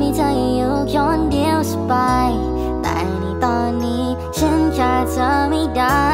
มีเธออยู่คนเดียวสบาย แต่ในตอนนี้ฉันขาดเธอไม่ได้